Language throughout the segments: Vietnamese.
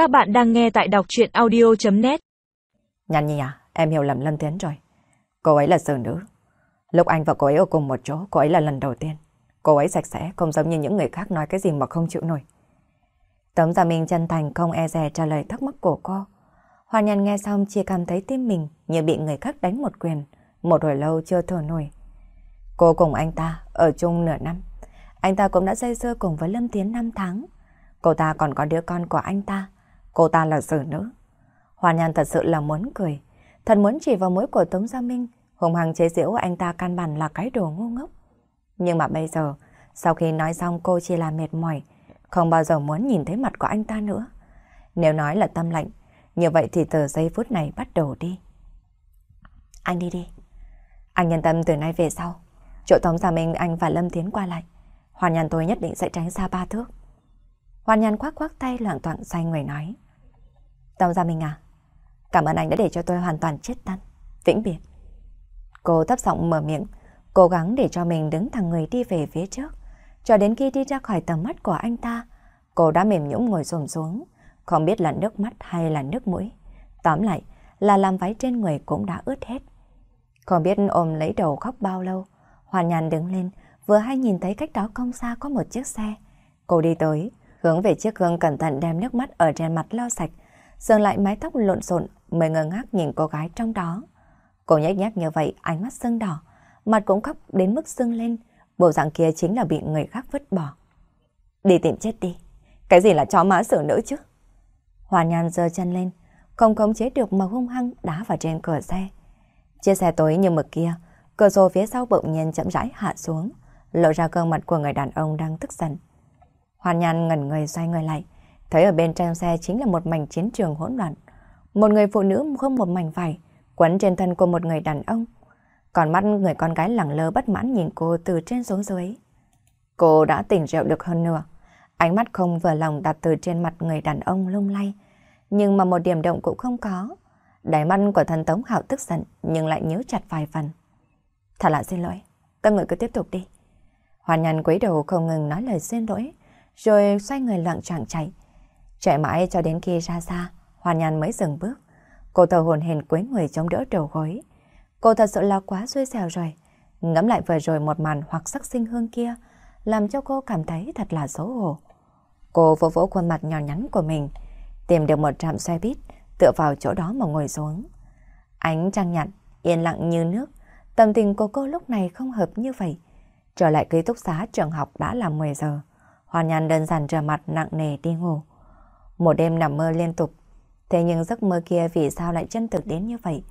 Các bạn đang nghe tại đọc chuyện audio.net Nhàn nhi à, em hiểu lầm Lâm Tiến rồi. Cô ấy là xử nữ. Lúc anh và cô ấy ở cùng một chỗ, cô ấy là lần đầu tiên. Cô ấy sạch sẽ, không giống như những người khác nói cái gì mà không chịu nổi. Tống Gia Minh chân thành không e dè trả lời thắc mắc của cô. Hoàn Nhân nghe xong chỉ cảm thấy tim mình như bị người khác đánh một quyền, một hồi lâu chưa thở nổi. Cô cùng anh ta ở chung nửa năm. Anh ta cũng đã dây dưa cùng với Lâm Tiến 5 tháng. Cô ta còn có đứa con của anh ta. Cô ta là xử nữ. Hoàn Nhan thật sự là muốn cười. Thật muốn chỉ vào mũi của Tống Gia Minh, hùng hăng chế giễu anh ta căn bản là cái đồ ngu ngốc. Nhưng mà bây giờ, sau khi nói xong cô chỉ là mệt mỏi, không bao giờ muốn nhìn thấy mặt của anh ta nữa. Nếu nói là tâm lạnh, như vậy thì từ giây phút này bắt đầu đi. Anh đi đi. Anh nhân tâm từ nay về sau. Chỗ Tống Gia Minh anh và Lâm Tiến qua lại. Hoàn Nhan tôi nhất định sẽ tránh xa ba thước. Hoàn Nhan khoác khoác tay loạn toạn xoay người nói. Tống Gia Minh à, cảm ơn anh đã để cho tôi hoàn toàn chết tan, vĩnh biệt. Cô thấp giọng mở miệng, cố gắng để cho mình đứng thẳng người đi về phía trước. Cho đến khi đi ra khỏi tầm mắt của anh ta, cô đã mềm nhũn ngồi xổm xuống, không biết là nước mắt hay là nước mũi. Tóm lại là làm váy trên người cũng đã ướt hết. Không biết ôm lấy đầu khóc bao lâu, Hoàn Nhàn đứng lên, vừa hay nhìn thấy cách đó không xa có một chiếc xe. Cô đi tới, hướng về chiếc gương cẩn thận đem nước mắt ở trên mặt lau sạch, dừng lại mái tóc lộn xộn mới ngơ ngác nhìn cô gái trong đó. Cô nhếch nhác như vậy, ánh mắt sưng đỏ, mặt cũng khóc đến mức sưng lên, bộ dạng kia chính là bị người khác vứt bỏ. Đi tìm chết đi, cái gì là chó má xử nữ chứ? Hoàn Nhan giơ chân lên, không khống chế được mà hung hăng đá vào trên cửa xe. Chiếc xe tối như mực kia, cửa sổ phía sau bỗng nhiên chậm rãi hạ xuống, lộ ra gương mặt của người đàn ông đang tức giận. Hoàn Nhan ngẩn người xoay người lại, thấy ở bên trong xe chính là một mảnh chiến trường hỗn loạn. Một người phụ nữ không một mảnh vải, quấn trên thân của một người đàn ông. Còn mắt người con gái lẳng lơ bất mãn nhìn cô từ trên xuống dưới. Cô đã tỉnh rượu được hơn nửa. Ánh mắt không vừa lòng đặt từ trên mặt người đàn ông lung lay. Nhưng mà một điểm động cũng không có. Đáy mắt của thần Tống Hạo tức giận nhưng lại nhớ chặt vài phần. Thật là xin lỗi, các người cứ tiếp tục đi. Hoàn nhàn quấy đầu không ngừng nói lời xin lỗi, rồi xoay người loạn trạng chạy. Chạy mãi cho đến khi ra xa, Hoàn nhàn mới dừng bước. Cô thở hồn hển quấy người chống đỡ đầu gối. Cô thật sự là quá xui xẻo rồi. Ngắm lại vừa rồi một màn hoặc sắc sinh hương kia, làm cho cô cảm thấy thật là xấu hổ. Cô vỗ vỗ khuôn mặt nhỏ nhắn của mình, tìm được một trạm xe buýt, tựa vào chỗ đó mà ngồi xuống. Ánh trăng nhạt, yên lặng như nước, tâm tình của cô lúc này không hợp như vậy. Trở lại ký túc xá trường học đã là 10 giờ. Hoàn nhàn đơn giản rửa mặt nặng nề đi ngủ. Một đêm nằm mơ liên tục. Thế nhưng giấc mơ kia vì sao lại chân thực đến như vậy?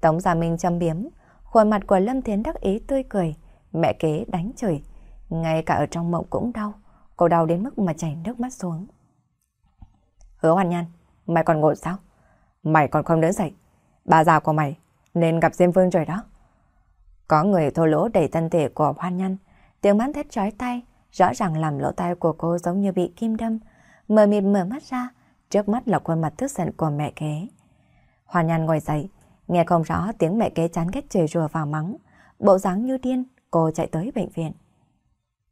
Tống Gia Minh châm biếm, khuôn mặt của Lâm Thiến đắc ý tươi cười, mẹ kế đánh chửi. Ngay cả ở trong mộng cũng đau, cô đau đến mức mà chảy nước mắt xuống. Hứa Hoàn Nhan, mày còn ngủ sao? Mày còn không đứng dậy. Bà già của mày nên gặp Diêm Vương rồi đó. Có người thô lỗ đẩy thân thể của Hoan Nhân, tiếng bán thét chói tay, rõ ràng làm lỗ tai của cô giống như bị kim đâm, mờ mịt mở mắt ra, trước mắt là khuôn mặt tức giận của mẹ kế. Hoa Nhan ngồi dậy, nghe không rõ tiếng mẹ kế chán ghét chửi rủa vào mắng, bộ dáng như điên, cô chạy tới bệnh viện.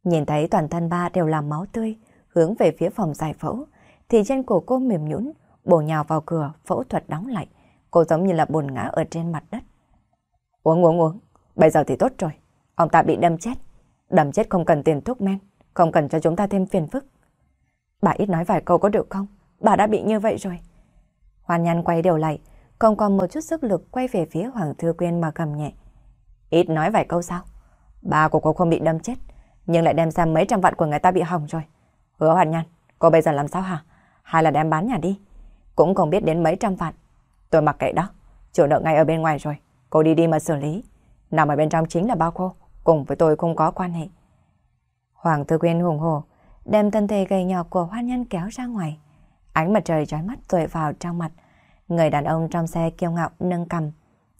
Nhìn thấy toàn thân ba đều là máu tươi, hướng về phía phòng giải phẫu, thì chân của cô mềm nhũn, bổ nhào vào cửa, phẫu thuật đóng lại. Cô giống như là buồn ngã ở trên mặt đất. Uống uống uống, bây giờ thì tốt rồi. Ông ta bị đâm chết. Đâm chết không cần tiền thuốc men, không cần cho chúng ta thêm phiền phức. Bà ít nói vài câu có được không? Bà đã bị như vậy rồi. Hoàn nhăn quay đầu lại, không còn một chút sức lực quay về phía Hoàng Thư Quyên mà cầm nhẹ. Ít nói vài câu sao? Bà của cô không bị đâm chết, nhưng lại đem ra mấy trăm vạn của người ta bị hỏng rồi. Hứa Hoàn nhăn, cô bây giờ làm sao hả? Hay là đem bán nhà đi? Cũng không biết đến mấy trăm vạn. Tôi mặc kệ đó, chủ nợ ngay ở bên ngoài rồi. Cô đi đi mà xử lý. Nằm ở bên trong chính là bao cô, cùng với tôi không có quan hệ. Hoàng Thư Quyên hùng hồ, đem thân thể gầy nhỏ của hoan nhân kéo ra ngoài. Ánh mặt trời trói mắt rọi vào trong mặt. Người đàn ông trong xe kiêu ngạo nâng cầm.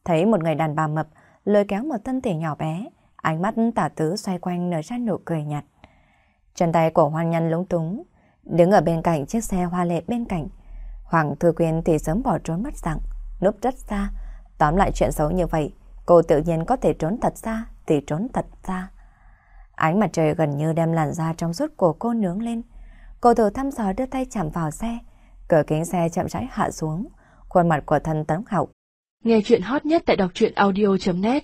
Thấy một người đàn bà mập lôi kéo một thân thể nhỏ bé, ánh mắt tả tứ xoay quanh nở ra nụ cười nhạt. Chân tay của hoan nhân lúng túng, đứng ở bên cạnh chiếc xe hoa lệ bên cạnh. Hoàng Thư Quyên thì sớm bỏ trốn mất dạng, núp rất xa. Tóm lại chuyện xấu như vậy, cô tự nhiên có thể trốn thật xa thì trốn thật xa. Ánh mặt trời gần như đem làn da trong suốt của cô nướng lên. Cô thử thăm dò đưa tay chạm vào xe. Cửa kính xe chậm rãi hạ xuống. Khuôn mặt của thân tấn học. Nghe chuyện hot nhất tại đọc truyện audio.net